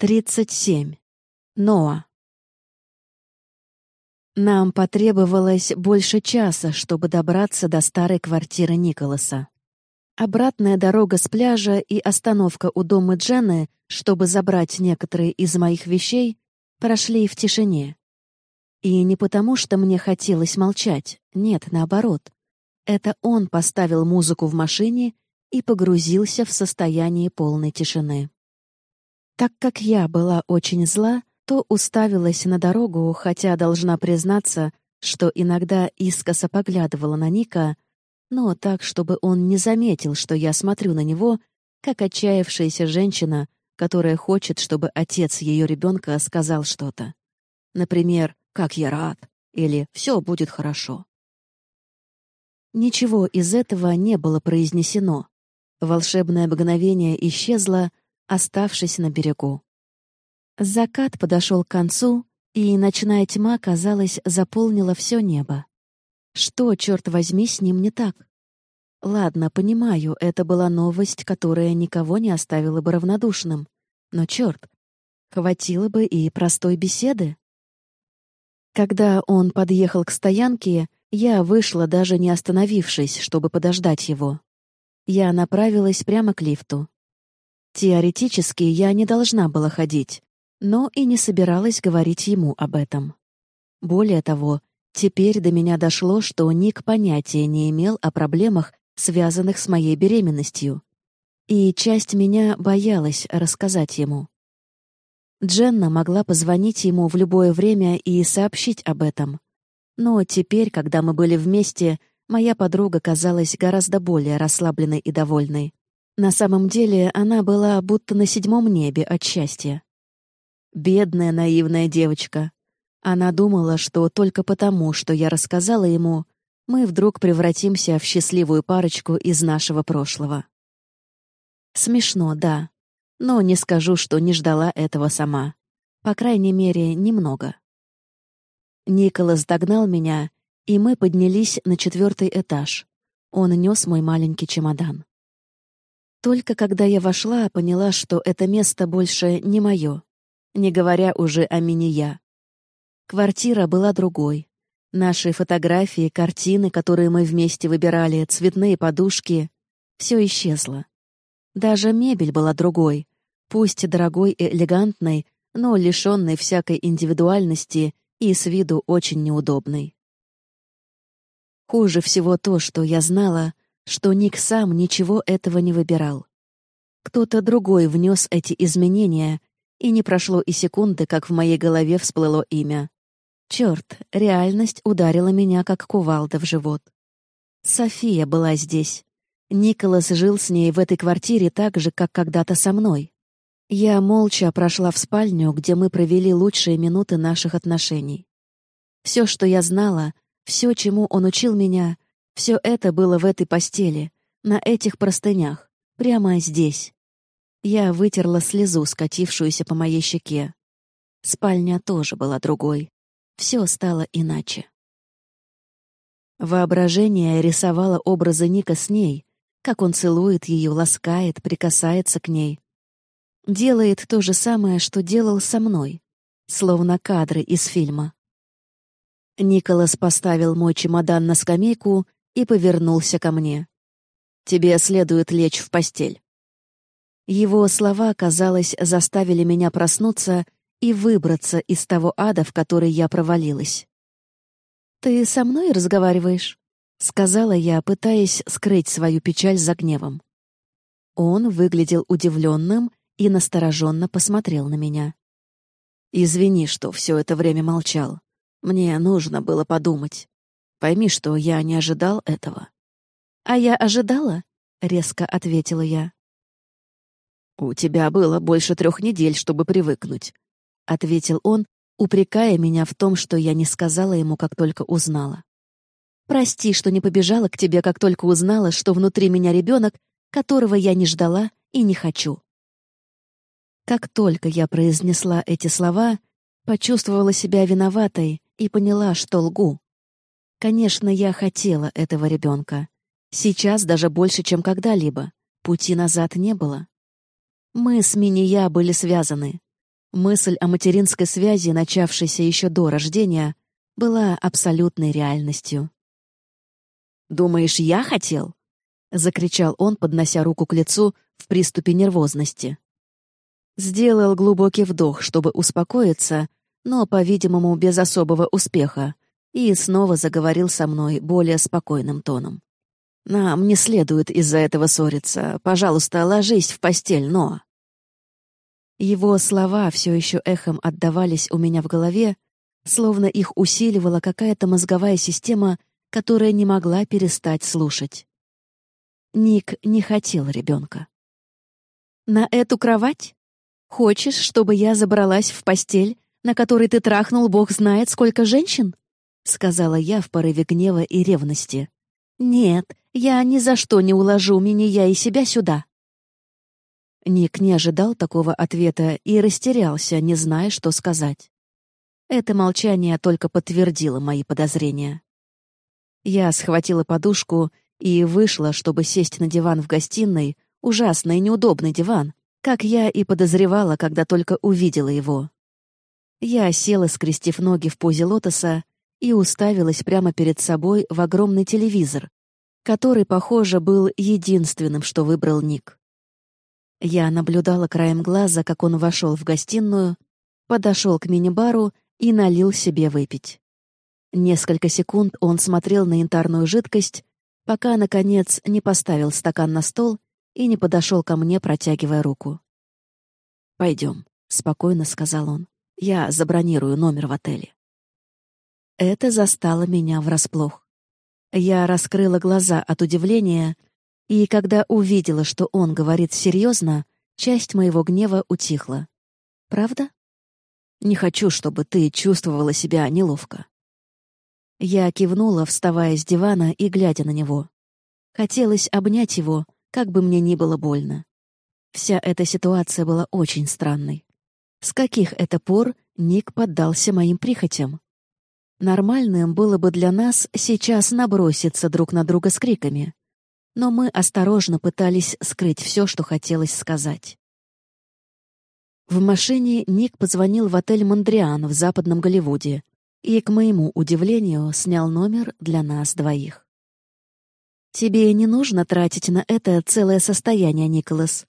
37. Ноа. Нам потребовалось больше часа, чтобы добраться до старой квартиры Николаса. Обратная дорога с пляжа и остановка у дома Джены, чтобы забрать некоторые из моих вещей, прошли в тишине. И не потому, что мне хотелось молчать, нет, наоборот. Это он поставил музыку в машине и погрузился в состояние полной тишины. Так как я была очень зла, то уставилась на дорогу, хотя должна признаться, что иногда искоса поглядывала на Ника, но так, чтобы он не заметил, что я смотрю на него, как отчаявшаяся женщина, которая хочет, чтобы отец ее ребенка сказал что-то. Например, «Как я рад!» или «Все будет хорошо». Ничего из этого не было произнесено. Волшебное мгновение исчезло, оставшись на берегу. Закат подошел к концу, и ночная тьма, казалось, заполнила все небо. Что, черт возьми, с ним не так? Ладно, понимаю, это была новость, которая никого не оставила бы равнодушным. Но черт, хватило бы и простой беседы. Когда он подъехал к стоянке, я вышла, даже не остановившись, чтобы подождать его. Я направилась прямо к лифту. Теоретически я не должна была ходить, но и не собиралась говорить ему об этом. Более того, теперь до меня дошло, что Ник понятия не имел о проблемах, связанных с моей беременностью. И часть меня боялась рассказать ему. Дженна могла позвонить ему в любое время и сообщить об этом. Но теперь, когда мы были вместе, моя подруга казалась гораздо более расслабленной и довольной. На самом деле она была будто на седьмом небе от счастья. Бедная наивная девочка. Она думала, что только потому, что я рассказала ему, мы вдруг превратимся в счастливую парочку из нашего прошлого. Смешно, да. Но не скажу, что не ждала этого сама. По крайней мере, немного. Николас догнал меня, и мы поднялись на четвертый этаж. Он нес мой маленький чемодан. Только когда я вошла, поняла, что это место больше не мое, не говоря уже о мини-я. Квартира была другой. Наши фотографии, картины, которые мы вместе выбирали, цветные подушки — все исчезло. Даже мебель была другой, пусть дорогой и элегантной, но лишенной всякой индивидуальности и с виду очень неудобной. Хуже всего то, что я знала, что Ник сам ничего этого не выбирал. Кто-то другой внес эти изменения, и не прошло и секунды, как в моей голове всплыло имя. Черт, реальность ударила меня, как кувалда в живот. София была здесь. Николас жил с ней в этой квартире так же, как когда-то со мной. Я молча прошла в спальню, где мы провели лучшие минуты наших отношений. Все, что я знала, все, чему он учил меня, все это было в этой постели, на этих простынях, прямо здесь. Я вытерла слезу, скатившуюся по моей щеке. Спальня тоже была другой. Все стало иначе. Воображение рисовало образы Ника с ней, как он целует ее, ласкает, прикасается к ней. Делает то же самое, что делал со мной, словно кадры из фильма. Николас поставил мой чемодан на скамейку и повернулся ко мне. «Тебе следует лечь в постель». Его слова, казалось, заставили меня проснуться и выбраться из того ада, в который я провалилась. «Ты со мной разговариваешь?» — сказала я, пытаясь скрыть свою печаль за гневом. Он выглядел удивленным и настороженно посмотрел на меня. «Извини, что все это время молчал. Мне нужно было подумать. Пойми, что я не ожидал этого». «А я ожидала?» — резко ответила я. «У тебя было больше трех недель, чтобы привыкнуть», — ответил он, упрекая меня в том, что я не сказала ему, как только узнала. «Прости, что не побежала к тебе, как только узнала, что внутри меня ребенок, которого я не ждала и не хочу». Как только я произнесла эти слова, почувствовала себя виноватой и поняла, что лгу. Конечно, я хотела этого ребенка. Сейчас даже больше, чем когда-либо. Пути назад не было. Мы с Миния были связаны. Мысль о материнской связи, начавшейся еще до рождения, была абсолютной реальностью. «Думаешь, я хотел?» — закричал он, поднося руку к лицу в приступе нервозности. Сделал глубокий вдох, чтобы успокоиться, но, по-видимому, без особого успеха, и снова заговорил со мной более спокойным тоном. «Нам не следует из-за этого ссориться. Пожалуйста, ложись в постель, но...» Его слова все еще эхом отдавались у меня в голове, словно их усиливала какая-то мозговая система, которая не могла перестать слушать. Ник не хотел ребенка. «На эту кровать? Хочешь, чтобы я забралась в постель, на которой ты трахнул бог знает сколько женщин?» — сказала я в порыве гнева и ревности. «Нет, я ни за что не уложу меня и себя сюда». Ник не ожидал такого ответа и растерялся, не зная, что сказать. Это молчание только подтвердило мои подозрения. Я схватила подушку и вышла, чтобы сесть на диван в гостиной, ужасный неудобный диван, как я и подозревала, когда только увидела его. Я села, скрестив ноги в позе лотоса, и уставилась прямо перед собой в огромный телевизор, который, похоже, был единственным, что выбрал Ник. Я наблюдала краем глаза, как он вошел в гостиную, подошел к мини-бару и налил себе выпить. Несколько секунд он смотрел на янтарную жидкость, пока, наконец, не поставил стакан на стол и не подошел ко мне, протягивая руку. «Пойдем», — спокойно сказал он. «Я забронирую номер в отеле». Это застало меня врасплох. Я раскрыла глаза от удивления, и когда увидела, что он говорит серьезно, часть моего гнева утихла. «Правда?» Не хочу, чтобы ты чувствовала себя неловко». Я кивнула, вставая с дивана и глядя на него. Хотелось обнять его, как бы мне ни было больно. Вся эта ситуация была очень странной. С каких это пор Ник поддался моим прихотям? Нормальным было бы для нас сейчас наброситься друг на друга с криками. Но мы осторожно пытались скрыть все, что хотелось сказать. В машине Ник позвонил в отель «Мондриан» в западном Голливуде и, к моему удивлению, снял номер для нас двоих. «Тебе не нужно тратить на это целое состояние, Николас.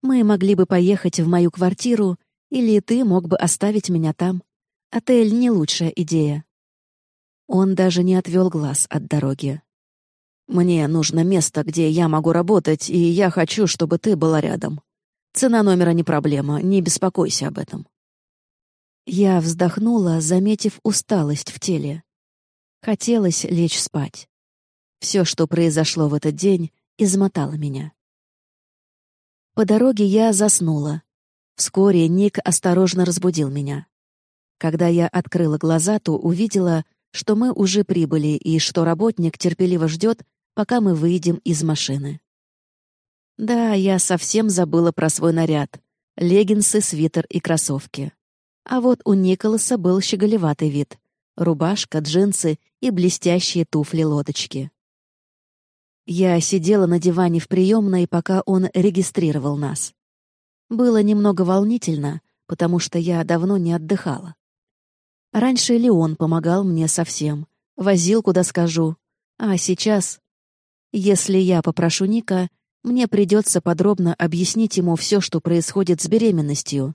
Мы могли бы поехать в мою квартиру, или ты мог бы оставить меня там. Отель — не лучшая идея». Он даже не отвел глаз от дороги. «Мне нужно место, где я могу работать, и я хочу, чтобы ты была рядом», Цена номера не проблема, не беспокойся об этом. Я вздохнула, заметив усталость в теле. Хотелось лечь спать. Все, что произошло в этот день, измотало меня. По дороге я заснула. Вскоре Ник осторожно разбудил меня. Когда я открыла глаза, то увидела, что мы уже прибыли и что работник терпеливо ждет, пока мы выйдем из машины. Да, я совсем забыла про свой наряд. Леггинсы, свитер и кроссовки. А вот у Николаса был щеголеватый вид. Рубашка, джинсы и блестящие туфли-лодочки. Я сидела на диване в приемной, пока он регистрировал нас. Было немного волнительно, потому что я давно не отдыхала. Раньше Леон помогал мне совсем, возил, куда скажу. А сейчас, если я попрошу Ника, мне придется подробно объяснить ему все, что происходит с беременностью.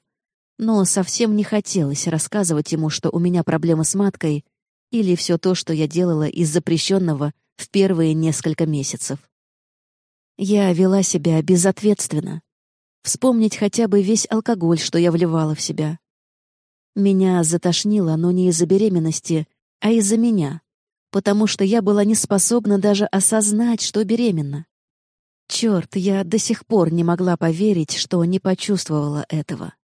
Но совсем не хотелось рассказывать ему, что у меня проблемы с маткой или все то, что я делала из запрещенного в первые несколько месяцев. Я вела себя безответственно. Вспомнить хотя бы весь алкоголь, что я вливала в себя. Меня затошнило, но не из-за беременности, а из-за меня, потому что я была не способна даже осознать, что беременна. Черт, я до сих пор не могла поверить, что не почувствовала этого.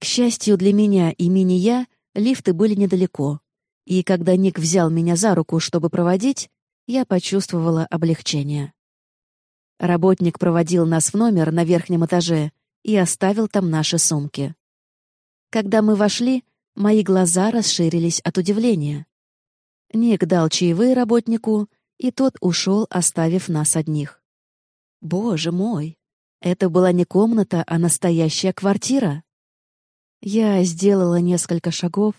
К счастью для меня и мини-я, лифты были недалеко, и когда Ник взял меня за руку, чтобы проводить, я почувствовала облегчение. Работник проводил нас в номер на верхнем этаже и оставил там наши сумки. Когда мы вошли, мои глаза расширились от удивления. Ник дал чаевые работнику, и тот ушел, оставив нас одних. Боже мой! Это была не комната, а настоящая квартира. Я сделала несколько шагов,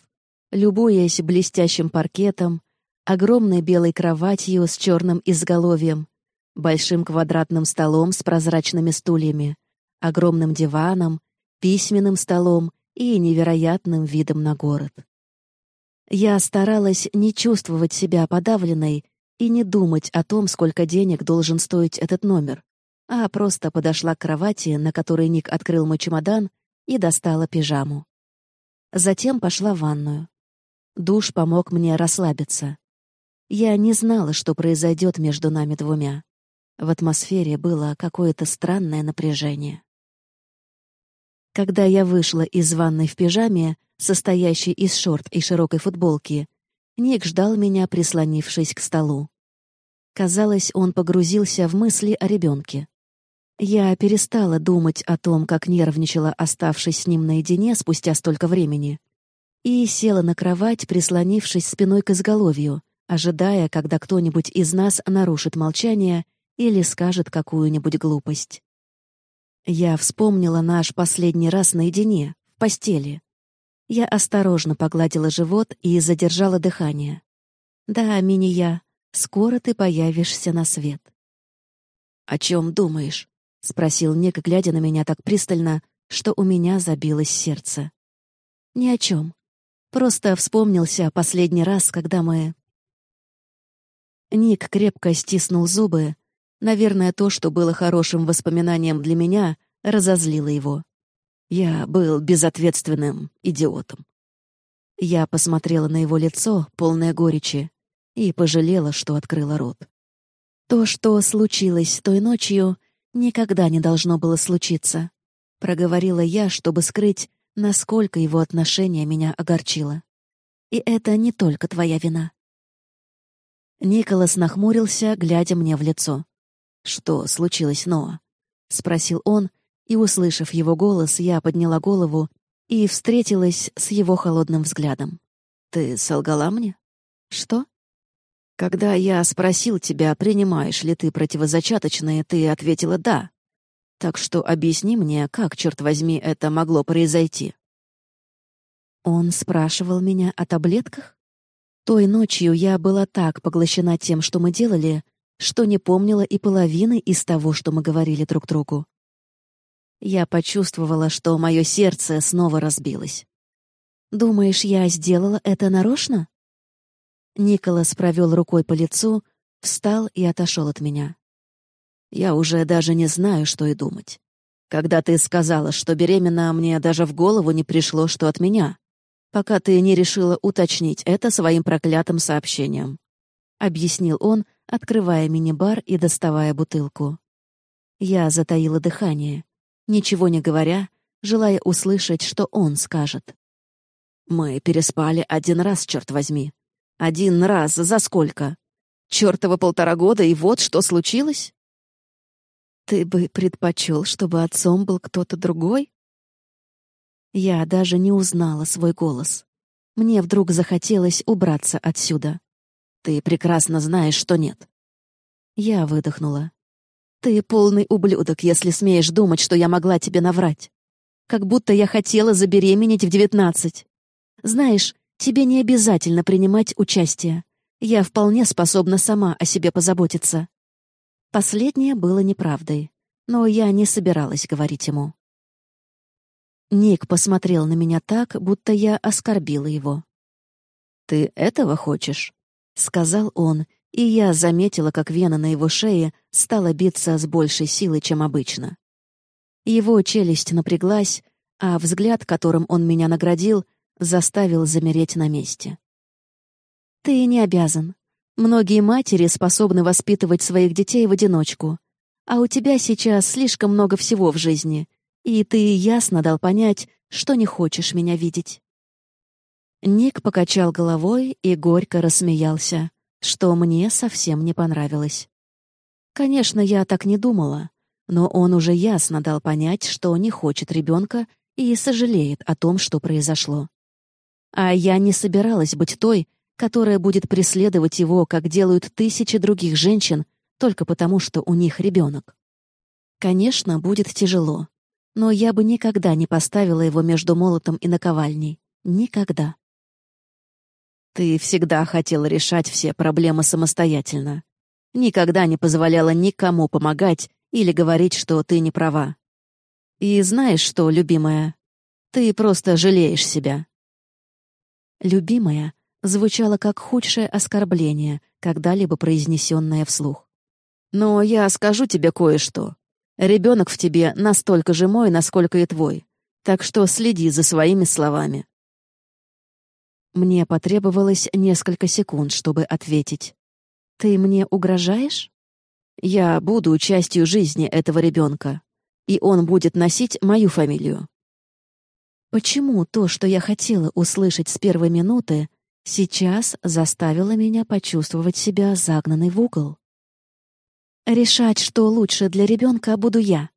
любуясь блестящим паркетом, огромной белой кроватью с черным изголовьем, большим квадратным столом с прозрачными стульями, огромным диваном, письменным столом и невероятным видом на город. Я старалась не чувствовать себя подавленной и не думать о том, сколько денег должен стоить этот номер, а просто подошла к кровати, на которой Ник открыл мой чемодан, и достала пижаму. Затем пошла в ванную. Душ помог мне расслабиться. Я не знала, что произойдет между нами двумя. В атмосфере было какое-то странное напряжение. Когда я вышла из ванной в пижаме, состоящей из шорт и широкой футболки, Ник ждал меня, прислонившись к столу. Казалось, он погрузился в мысли о ребенке. Я перестала думать о том, как нервничала, оставшись с ним наедине спустя столько времени, и села на кровать, прислонившись спиной к изголовью, ожидая, когда кто-нибудь из нас нарушит молчание или скажет какую-нибудь глупость. Я вспомнила наш последний раз наедине, в постели. Я осторожно погладила живот и задержала дыхание. «Да, мини-я, скоро ты появишься на свет». «О чем думаешь?» — спросил Ник, глядя на меня так пристально, что у меня забилось сердце. «Ни о чем. Просто вспомнился последний раз, когда мы...» Ник крепко стиснул зубы. Наверное, то, что было хорошим воспоминанием для меня, разозлило его. Я был безответственным идиотом. Я посмотрела на его лицо, полное горечи, и пожалела, что открыла рот. То, что случилось той ночью, никогда не должно было случиться», — проговорила я, чтобы скрыть, насколько его отношение меня огорчило. «И это не только твоя вина». Николас нахмурился, глядя мне в лицо. «Что случилось, Ноа?» — спросил он, и, услышав его голос, я подняла голову и встретилась с его холодным взглядом. «Ты солгала мне?» «Что?» Когда я спросил тебя, принимаешь ли ты противозачаточные, ты ответила «да». Так что объясни мне, как, черт возьми, это могло произойти. Он спрашивал меня о таблетках? Той ночью я была так поглощена тем, что мы делали, что не помнила и половины из того, что мы говорили друг другу. Я почувствовала, что мое сердце снова разбилось. «Думаешь, я сделала это нарочно?» Николас провел рукой по лицу, встал и отошел от меня. Я уже даже не знаю, что и думать. Когда ты сказала, что беременна, мне даже в голову не пришло, что от меня, пока ты не решила уточнить это своим проклятым сообщением. Объяснил он, открывая мини-бар и доставая бутылку. Я затаила дыхание, ничего не говоря, желая услышать, что он скажет. «Мы переспали один раз, черт возьми», один раз за сколько? Чёртова полтора года, и вот что случилось? Ты бы предпочел, чтобы отцом был кто-то другой? Я даже не узнала свой голос. Мне вдруг захотелось убраться отсюда. Ты прекрасно знаешь, что нет. Я выдохнула. Ты полный ублюдок, если смеешь думать, что я могла тебе наврать. Как будто я хотела забеременеть в девятнадцать. Знаешь, Тебе не обязательно принимать участие. Я вполне способна сама о себе позаботиться». Последнее было неправдой, но я не собиралась говорить ему. Ник посмотрел на меня так, будто я оскорбила его. «Ты этого хочешь?» — сказал он, и я заметила, как вена на его шее стала биться с большей силой, чем обычно. Его челюсть напряглась, а взгляд, которым он меня наградил, заставил замереть на месте. «Ты не обязан. Многие матери способны воспитывать своих детей в одиночку, а у тебя сейчас слишком много всего в жизни, и ты ясно дал понять, что не хочешь меня видеть». Ник покачал головой и горько рассмеялся, что мне совсем не понравилось. Конечно, я так не думала, но он уже ясно дал понять, что не хочет ребенка и сожалеет о том, что произошло. А я не собиралась быть той, которая будет преследовать его, как делают тысячи других женщин, только потому, что у них ребенок. Конечно, будет тяжело. Но я бы никогда не поставила его между молотом и наковальней. Никогда. Ты всегда хотела решать все проблемы самостоятельно. Никогда не позволяла никому помогать или говорить, что ты не права. И знаешь что, любимая? Ты просто жалеешь себя. «Любимая» звучало как худшее оскорбление, когда-либо произнесенное вслух. «Но я скажу тебе кое-что. Ребенок в тебе настолько же мой, насколько и твой. Так что следи за своими словами». Мне потребовалось несколько секунд, чтобы ответить. «Ты мне угрожаешь?» «Я буду частью жизни этого ребенка, и он будет носить мою фамилию». Почему то, что я хотела услышать с первой минуты, сейчас заставило меня почувствовать себя загнанной в угол? Решать, что лучше для ребенка, буду я.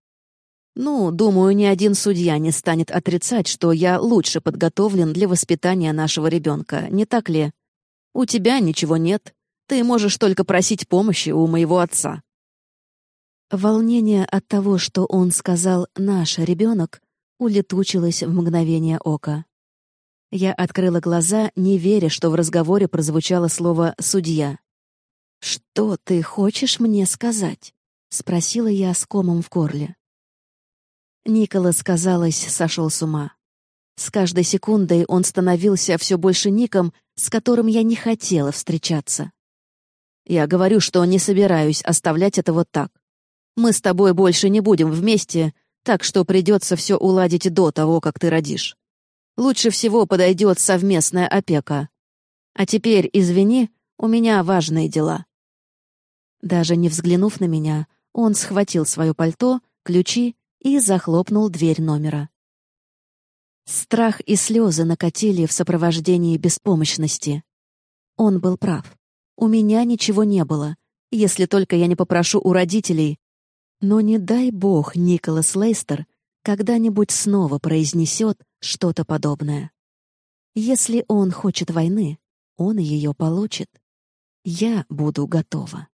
Ну, думаю, ни один судья не станет отрицать, что я лучше подготовлен для воспитания нашего ребенка, не так ли? У тебя ничего нет. Ты можешь только просить помощи у моего отца. Волнение от того, что он сказал «наш ребенок», улетучилось в мгновение ока. Я открыла глаза, не веря, что в разговоре прозвучало слово «судья». «Что ты хочешь мне сказать?» — спросила я с комом в горле. Николас, казалось, сошел с ума. С каждой секундой он становился все больше Ником, с которым я не хотела встречаться. Я говорю, что не собираюсь оставлять это вот так. Мы с тобой больше не будем вместе, так что придется все уладить до того, как ты родишь. Лучше всего подойдет совместная опека. А теперь, извини, у меня важные дела». Даже не взглянув на меня, он схватил свое пальто, ключи и захлопнул дверь номера. Страх и слезы накатили в сопровождении беспомощности. Он был прав. У меня ничего не было, если только я не попрошу у родителей. Но не дай бог Николас Лейстер когда-нибудь снова произнесет что-то подобное. Если он хочет войны, он ее получит. Я буду готова.